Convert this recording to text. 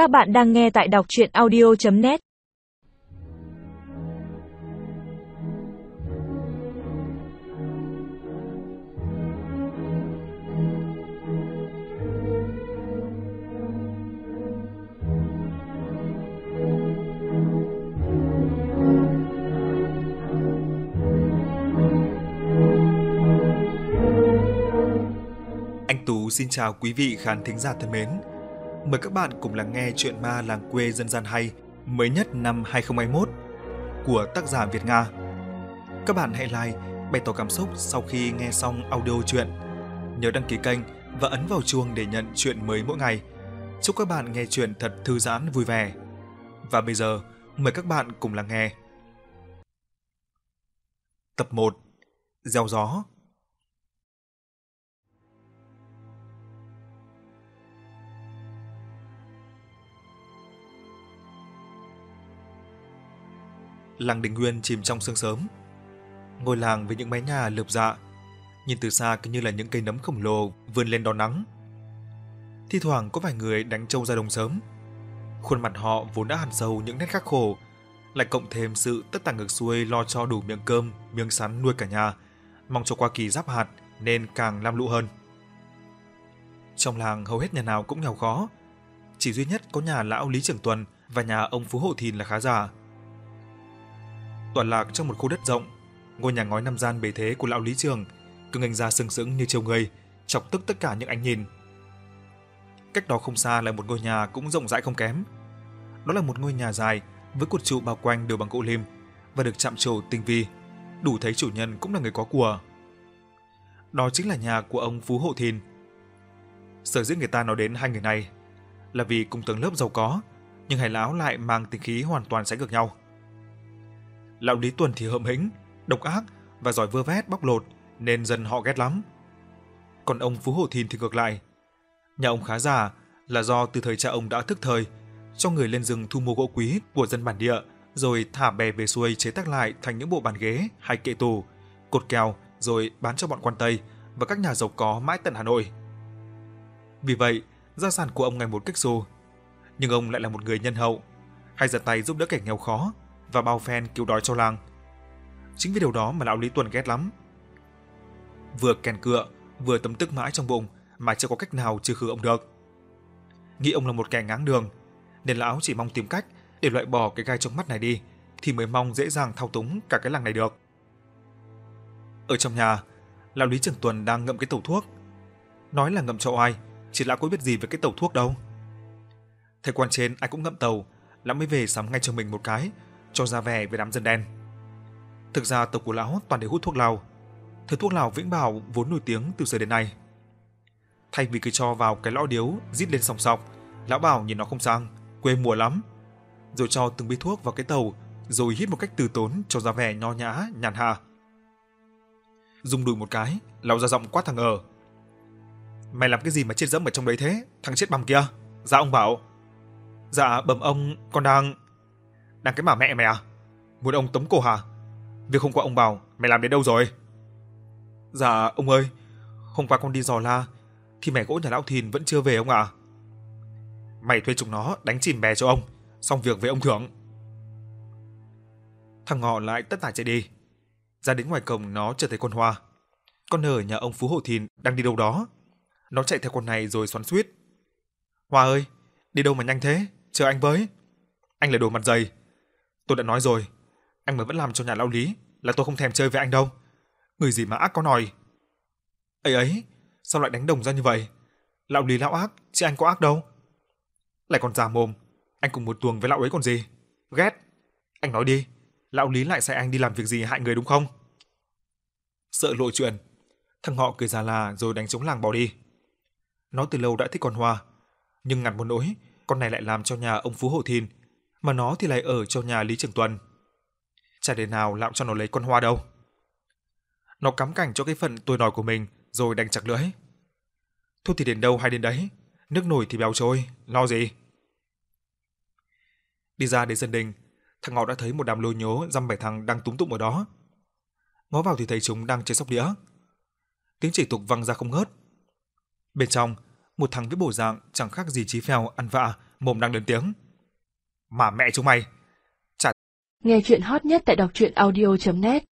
Các bạn đang nghe tại đọc chuyện audio.net Anh Tú xin chào quý vị khán thính giả thân mến. Mời các bạn cùng lắng nghe chuyện ma làng quê dân gian hay mới nhất năm 2021 của tác giả Việt Nga. Các bạn hãy like, bày tỏ cảm xúc sau khi nghe xong audio chuyện. Nhớ đăng ký kênh và ấn vào chuông để nhận chuyện mới mỗi ngày. Chúc các bạn nghe chuyện thật thư giãn vui vẻ. Và bây giờ, mời các bạn cùng lắng nghe. Tập 1 Gieo gió làng Đình Nguyên chìm trong sương sớm. Ngôi làng với những mái nhà lợp dạ, nhìn từ xa cứ như là những cây nấm khổng lồ vươn lên đón nắng. Thi thoảng có vài người đánh trâu ra đồng sớm. Khuôn mặt họ vốn đã hằn sâu những nét khắc khổ, lại cộng thêm sự tất tả ngược xuôi lo cho đủ miệng cơm, miếng sắn nuôi cả nhà, mong cho qua kỳ giáp hạt nên càng lam lũ hơn. Trong làng hầu hết nhà nào cũng nghèo khó, chỉ duy nhất có nhà lão Lý Trường Tuần và nhà ông Phú Hộ Thìn là khá giả tọa lạc trong một khu đất rộng. Ngôi nhà ngói năm gian bề thế của lão Lý Trường cứ ngành ra sừng sững như chiều người, chọc tức tất cả những ánh nhìn. Cách đó không xa là một ngôi nhà cũng rộng rãi không kém. Đó là một ngôi nhà dài với cột trụ bao quanh đều bằng gỗ lim và được chạm trổ tinh vi, đủ thấy chủ nhân cũng là người có của. Đó chính là nhà của ông Phú Hộ Thìn. Sở dĩ người ta nói đến hai người này là vì cùng tầng lớp giàu có, nhưng hai lão lại mang tính khí hoàn toàn trái ngược nhau. Lão Lý Tuần thì hợm hĩnh, độc ác và giỏi vơ vét bóc lột nên dân họ ghét lắm. Còn ông Phú Hổ Thìn thì ngược lại. Nhà ông khá già là do từ thời cha ông đã thức thời, cho người lên rừng thu mua gỗ quý của dân bản địa rồi thả bè về xuôi chế tác lại thành những bộ bàn ghế hay kệ tủ, cột kèo rồi bán cho bọn quan Tây và các nhà giàu có mãi tận Hà Nội. Vì vậy, gia sản của ông ngày một kích xù. Nhưng ông lại là một người nhân hậu, hay giật tay giúp đỡ kẻ nghèo khó và bao phen cứu đói cho làng. Chính vì điều đó mà lão Lý Tuần ghét lắm. Vừa kèn cựa, vừa tấm tức mãi trong bụng mà chưa có cách nào trừ khử ông được. Nghĩ ông là một kẻ ngáng đường, nên lão chỉ mong tìm cách để loại bỏ cái gai trong mắt này đi thì mới mong dễ dàng thao túng cả cái làng này được. Ở trong nhà, lão Lý Trường Tuần đang ngậm cái tẩu thuốc. Nói là ngậm cho ai, chỉ lão có biết gì về cái tẩu thuốc đâu. Thầy quan trên ai cũng ngậm tàu, lão mới về sắm ngay cho mình một cái cho ra vẻ với đám dân đen. Thực ra tộc của lão toàn để hút thuốc lào. Thứ thuốc lào Vĩnh Bảo vốn nổi tiếng từ xưa đến nay. Thay vì cứ cho vào cái lõ điếu rít lên sòng sọc, lão bảo nhìn nó không sang, quê mùa lắm. Rồi cho từng bi thuốc vào cái tàu, rồi hít một cách từ tốn cho ra vẻ nho nhã, nhàn hạ. Dùng đùi một cái, lão ra giọng quát thằng ở. Mày làm cái gì mà chết dẫm ở trong đấy thế, thằng chết bằng kia? Dạ ông bảo. Dạ bẩm ông, con đang... Đang cái mà mẹ mày à? Muốn ông tống cổ hả? Việc hôm qua ông bảo mày làm đến đâu rồi? Dạ ông ơi, hôm qua con đi dò la thì mẻ gỗ nhà lão Thìn vẫn chưa về ông ạ. À? Mày thuê chúng nó đánh chìm bè cho ông, xong việc với ông thưởng. Thằng ngọ lại tất tả chạy đi. Ra đến ngoài cổng nó chờ thấy con Hoa. Con nở nhà ông Phú Hộ Thìn đang đi đâu đó. Nó chạy theo con này rồi xoắn xuýt. Hoa ơi, đi đâu mà nhanh thế? Chờ anh với. Anh là đồ mặt dày, Tôi đã nói rồi, anh mà vẫn làm cho nhà lão Lý là tôi không thèm chơi với anh đâu. Người gì mà ác có nòi. ấy ấy, sao lại đánh đồng ra như vậy? Lão Lý lão ác, chứ anh có ác đâu. Lại còn già mồm, anh cùng một tuồng với lão ấy còn gì? Ghét. Anh nói đi, lão Lý lại sai anh đi làm việc gì hại người đúng không? Sợ lộ chuyện, thằng họ cười già là rồi đánh trống làng bỏ đi. Nó từ lâu đã thích con Hoa, nhưng ngặt một nỗi, con này lại làm cho nhà ông Phú Hồ Thìn mà nó thì lại ở trong nhà Lý Trường Tuần. Chả để nào lạo cho nó lấy con hoa đâu. Nó cắm cảnh cho cái phần tôi nói của mình rồi đánh chặt lưỡi. Thôi thì đến đâu hay đến đấy, nước nổi thì béo trôi, lo gì. Đi ra đến sân đình, thằng Ngọ đã thấy một đám lôi nhố dăm bảy thằng đang túng tụng ở đó. Ngó vào thì thấy chúng đang chơi sóc đĩa. Tiếng chỉ tục vang ra không ngớt. Bên trong, một thằng với bộ dạng chẳng khác gì chí phèo ăn vạ mồm đang lên tiếng. Mà mẹ chúng mày! Nghe chuyện hot nhất tại đọc truyện audio.net